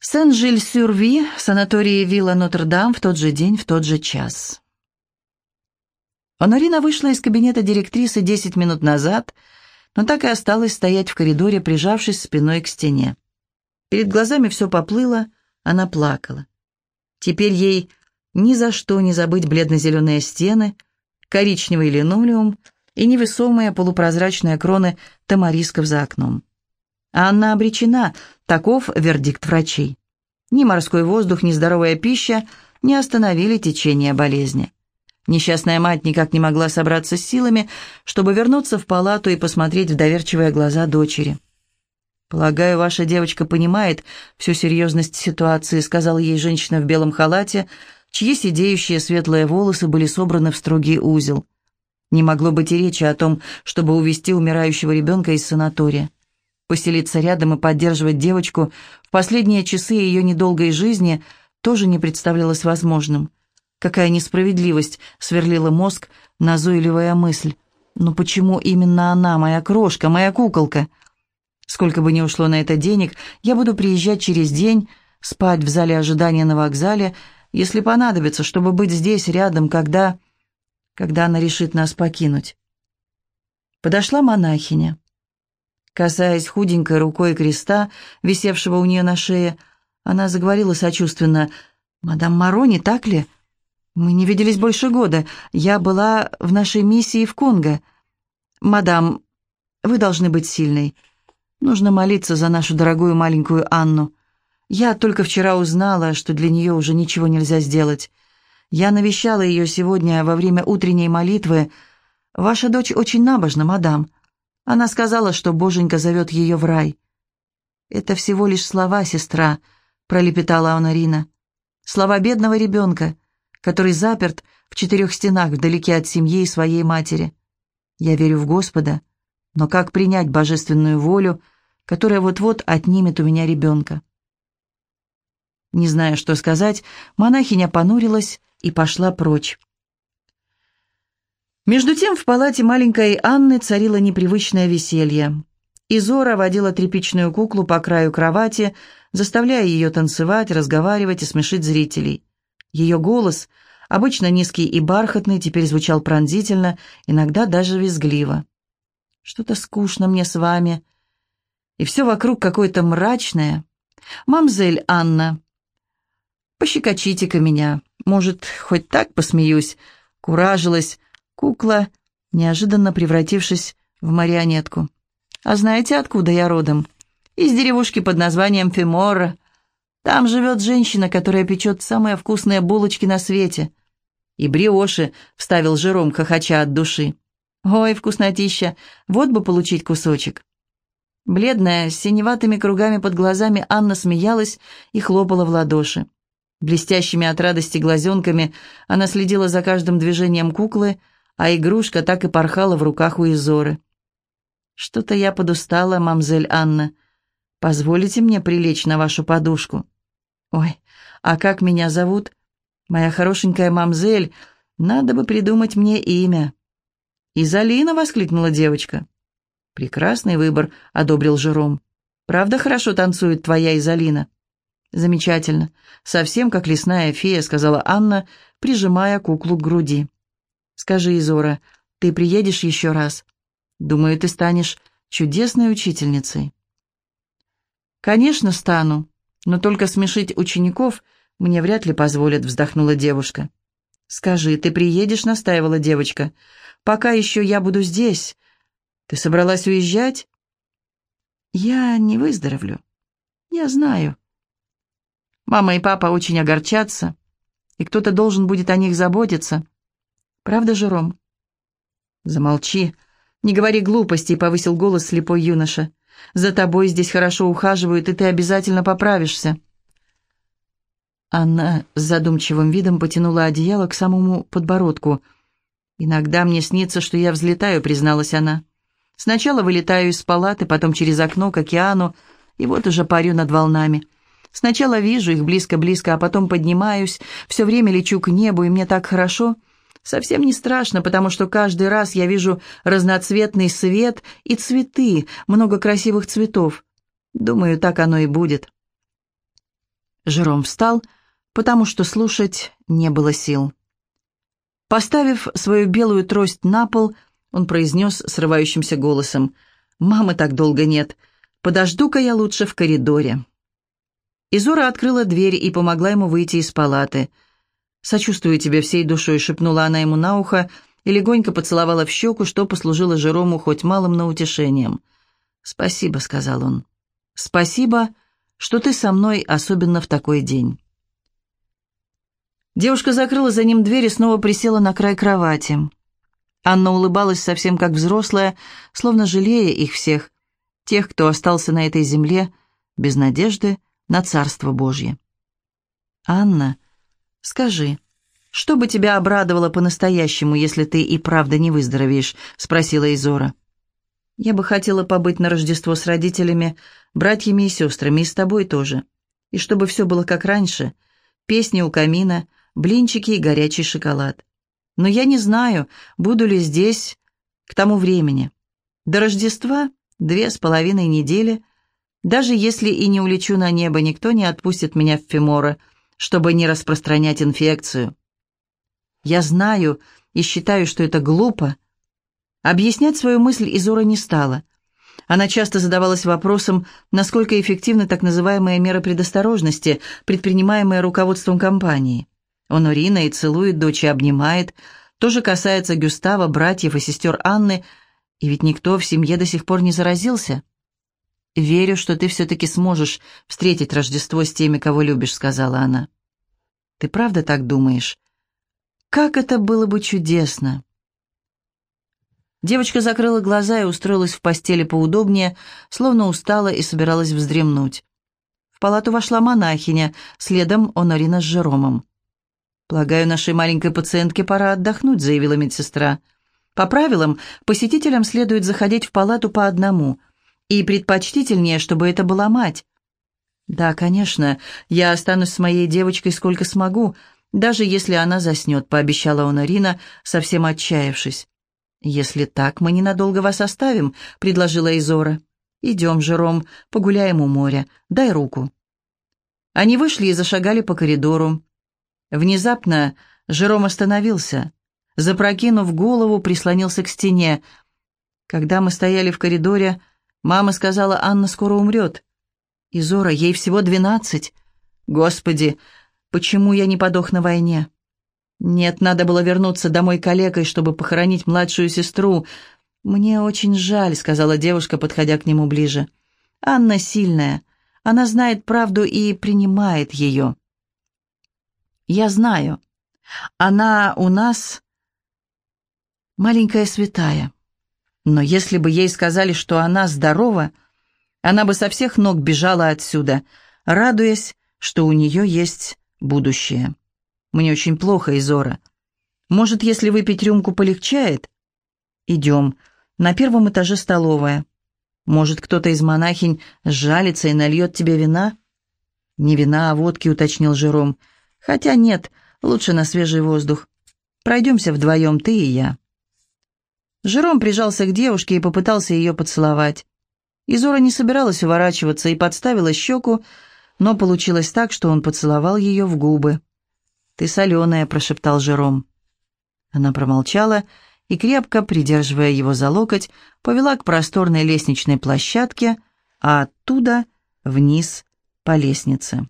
Сен-Жиль-Сюрви, санатории Вилла Нотр-Дам в тот же день, в тот же час. Онорина вышла из кабинета директрисы десять минут назад, но так и осталась стоять в коридоре, прижавшись спиной к стене. Перед глазами все поплыло, она плакала. Теперь ей ни за что не забыть бледно-зеленые стены, коричневый линолеум и невесомые полупрозрачные кроны тамарисков за окном. Анна обречена, таков вердикт врачей. Ни морской воздух, ни здоровая пища не остановили течение болезни. Несчастная мать никак не могла собраться с силами, чтобы вернуться в палату и посмотреть в доверчивые глаза дочери. «Полагаю, ваша девочка понимает всю серьезность ситуации», сказала ей женщина в белом халате, чьи сидеющие светлые волосы были собраны в строгий узел. Не могло быть и речи о том, чтобы увести умирающего ребенка из санатория. Поселиться рядом и поддерживать девочку в последние часы ее недолгой жизни тоже не представлялось возможным. Какая несправедливость сверлила мозг назойливая мысль. Но почему именно она, моя крошка, моя куколка? Сколько бы ни ушло на это денег, я буду приезжать через день, спать в зале ожидания на вокзале, если понадобится, чтобы быть здесь рядом, когда... когда она решит нас покинуть. Подошла монахиня. Касаясь худенькой рукой креста, висевшего у нее на шее, она заговорила сочувственно. «Мадам Марони, так ли? Мы не виделись больше года. Я была в нашей миссии в Конго. Мадам, вы должны быть сильной. Нужно молиться за нашу дорогую маленькую Анну. Я только вчера узнала, что для нее уже ничего нельзя сделать. Я навещала ее сегодня во время утренней молитвы. Ваша дочь очень набожна, мадам. Она сказала, что Боженька зовет ее в рай. «Это всего лишь слова, сестра», — пролепетала Онарина. «Слова бедного ребенка, который заперт в четырех стенах вдалеке от семьи и своей матери. Я верю в Господа, но как принять божественную волю, которая вот-вот отнимет у меня ребенка?» Не зная, что сказать, монахиня понурилась и пошла прочь. Между тем в палате маленькой Анны царило непривычное веселье. Изора водила тряпичную куклу по краю кровати, заставляя ее танцевать, разговаривать и смешить зрителей. Ее голос, обычно низкий и бархатный, теперь звучал пронзительно, иногда даже визгливо. «Что-то скучно мне с вами. И все вокруг какое-то мрачное. Мамзель Анна, пощекочите-ка меня. Может, хоть так посмеюсь?» Куражилась, Кукла, неожиданно превратившись в марионетку. «А знаете, откуда я родом? Из деревушки под названием Фемора. Там живет женщина, которая печет самые вкусные булочки на свете». «И бриоши», — вставил Жером, хохоча от души. «Ой, вкуснотища! Вот бы получить кусочек!» Бледная, с синеватыми кругами под глазами, Анна смеялась и хлопала в ладоши. Блестящими от радости глазенками она следила за каждым движением куклы, а игрушка так и порхала в руках у Изоры. «Что-то я подустала, мамзель Анна. Позволите мне прилечь на вашу подушку?» «Ой, а как меня зовут? Моя хорошенькая мамзель, надо бы придумать мне имя». «Изолина!» — воскликнула девочка. «Прекрасный выбор», — одобрил Жером. «Правда хорошо танцует твоя Изолина?» «Замечательно. Совсем как лесная фея», — сказала Анна, прижимая куклу к груди. Скажи, Изора, ты приедешь еще раз? Думаю, ты станешь чудесной учительницей. Конечно, стану, но только смешить учеников мне вряд ли позволят, вздохнула девушка. Скажи, ты приедешь, настаивала девочка. Пока еще я буду здесь. Ты собралась уезжать? Я не выздоровлю. Я знаю. Мама и папа очень огорчатся, и кто-то должен будет о них заботиться. Правда, Жером?» «Замолчи. Не говори глупостей», — повысил голос слепой юноша. «За тобой здесь хорошо ухаживают, и ты обязательно поправишься». Анна с задумчивым видом потянула одеяло к самому подбородку. «Иногда мне снится, что я взлетаю», — призналась она. «Сначала вылетаю из палаты, потом через окно к океану, и вот уже парю над волнами. Сначала вижу их близко-близко, а потом поднимаюсь, все время лечу к небу, и мне так хорошо. Совсем не страшно, потому что каждый раз я вижу разноцветный свет и цветы, много красивых цветов. Думаю, так оно и будет. Жером встал, потому что слушать не было сил. Поставив свою белую трость на пол, он произнес срывающимся голосом, «Мамы так долго нет. Подожду-ка я лучше в коридоре». Изора открыла дверь и помогла ему выйти из палаты. «Сочувствую тебе всей душой», — шепнула она ему на ухо и легонько поцеловала в щеку, что послужило Жерому хоть малым, но утешением. «Спасибо», — сказал он. «Спасибо, что ты со мной, особенно в такой день». Девушка закрыла за ним дверь и снова присела на край кровати. Анна улыбалась совсем как взрослая, словно жалея их всех, тех, кто остался на этой земле, без надежды на Царство Божье. «Анна, скажи, что бы тебя обрадовало по-настоящему, если ты и правда не выздоровеешь?» — спросила Изора. «Я бы хотела побыть на Рождество с родителями, братьями и сестрами, и с тобой тоже. И чтобы все было как раньше. Песни у камина, блинчики и горячий шоколад. Но я не знаю, буду ли здесь к тому времени. До Рождества две с половиной недели. Даже если и не улечу на небо, никто не отпустит меня в Фимора, чтобы не распространять инфекцию. Я знаю и считаю, что это глупо. Объяснять свою мысль Изора не стала. Она часто задавалась вопросом, насколько эффективны так называемые меры предосторожности, предпринимаемые руководством компании. Он урина и целует дочь и обнимает. То же касается Гюстава, братьев и сестер Анны, и ведь никто в семье до сих пор не заразился. «Верю, что ты все-таки сможешь встретить Рождество с теми, кого любишь», — сказала она. «Ты правда так думаешь?» «Как это было бы чудесно!» Девочка закрыла глаза и устроилась в постели поудобнее, словно устала и собиралась вздремнуть. В палату вошла монахиня, следом Онорина с Жеромом. «Полагаю, нашей маленькой пациентке пора отдохнуть», — заявила медсестра. «По правилам, посетителям следует заходить в палату по одному, и предпочтительнее, чтобы это была мать». «Да, конечно, я останусь с моей девочкой сколько смогу, даже если она заснет», — пообещала Онорина, совсем отчаявшись. «Если так, мы ненадолго вас оставим», — предложила Изора. «Идем, Жером, погуляем у моря. Дай руку». Они вышли и зашагали по коридору. Внезапно Жером остановился. Запрокинув голову, прислонился к стене. Когда мы стояли в коридоре, мама сказала, Анна скоро умрет. Изора, ей всего двенадцать. Господи, почему я не подох на войне? Нет, надо было вернуться домой калекой, чтобы похоронить младшую сестру. Мне очень жаль, сказала девушка, подходя к нему ближе. Анна сильная. Она знает правду и принимает ее. Я знаю. Она у нас маленькая святая. Но если бы ей сказали, что она здорова, она бы со всех ног бежала отсюда, радуясь, что у нее есть будущее. Мне очень плохо, Изора. Может, если выпить рюмку полегчает? Идем. На первом этаже столовая. Может, кто-то из монахинь сжалится и нальет тебе вина? Не вина, а водки, уточнил Жером. Хотя нет, лучше на свежий воздух. Пройдемся вдвоем, ты и я». Жером прижался к девушке и попытался ее поцеловать. Изора не собиралась уворачиваться и подставила щеку, но получилось так, что он поцеловал ее в губы. «Ты соленая», — прошептал Жером. Она промолчала и, крепко придерживая его за локоть, повела к просторной лестничной площадке, а оттуда вниз по лестнице.